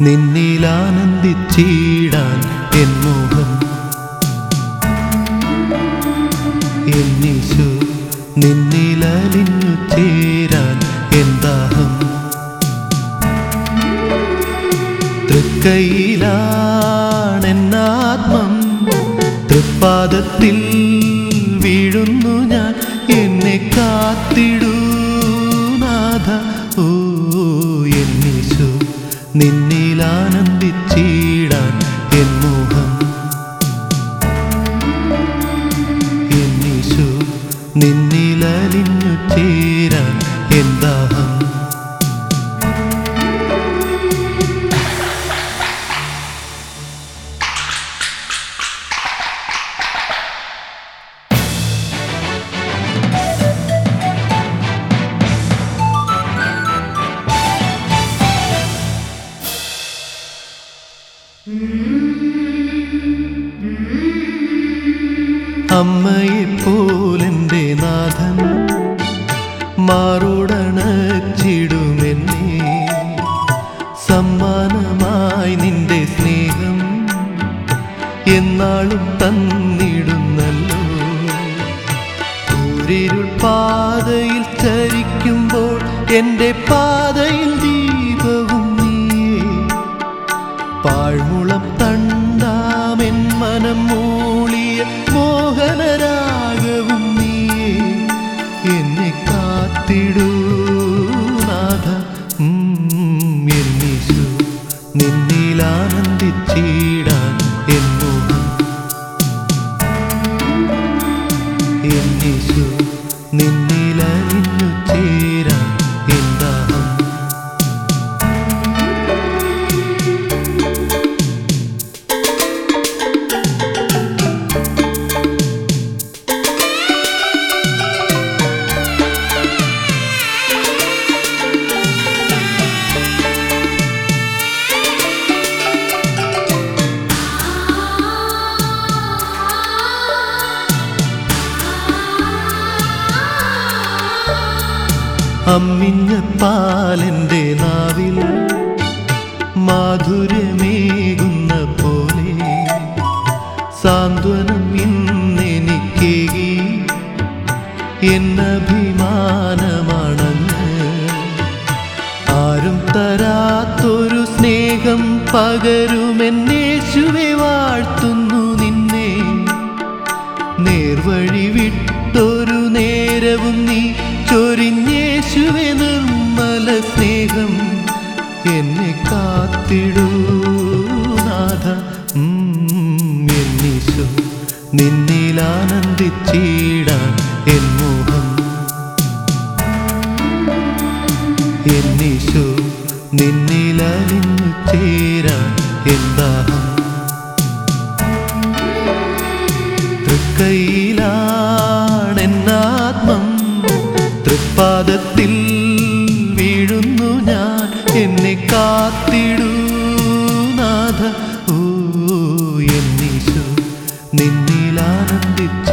നിന്നിലാനന്ദിച്ചിടാൻ N മോഹം. എന്നീശു നിന്നിലലിഞ്ഞു ചേരാൻ എന്താഹം തൃക്കൈയിലാണെന്നാത്മം തൃപ്പാദത്തിൽ വീഴുന്നു ഞാൻ. എന്നെ കാത്തിടൂ നാഥ ഓ. എന്നീശു നിന്നിലാനന്ദിച്ചിടാൻ എൻ മോഹം. എന്നീശു നിന്നിലലിഞ്ഞു ചേരാൻ എൻ അമ്മയെപ്പോലെന്റെ നാഥൻ മാറുടണച്ചിടുമെന്നെ. സമ്മാനമായി നിന്റെ സ്നേഹം എന്നാളും തന്നിടുന്നല്ലോ. ൂരിരുൾ പാതയിൽ ചരിക്കുമ്പോൾ എന്റെ പാതയിൽ ദീപവും നീ പാഴ്മുളം നിന്നിലാനന്ദിച്ചിടാൻ അമ്മിഞ്ഞ പാലന്റെ നാവിൽ മാധുരമേകുന്ന പോലെ സാന്ത്വനം ഇന്നെനിക്കേകി എന്നഭിമാനമാണങ്ങ് ആരും തരാത്തൊരു സ്നേഹം പകരുമെന്നേശുവെ വാഴ്ത്തുന്നു നിന്നെ. നേർവഴി വിട്ടൊരു നേരവും നീ ചൊരിഞ്ഞേശുവെ നിർമ്മല സ്നേഹം എന്നെ കാത്തിടൂ നാഥ. എന്നീശു നിന്നിലാനന്ദിച്ചിടാൻ എൻ മോഹം. എന്നീശു നിന്നിലലിഞ്ഞു ചേരാൻ എന്താഹം തൃക്കൈയിലാണെന്നാത്മം തൃപ്പാദത്തിൽ വീഴുന്നു ഞാൻ. എന്നെ കാത്തിടൂ നാഥ. ഓ എന്നീശു നിന്നിലാനന്ദിച്ചു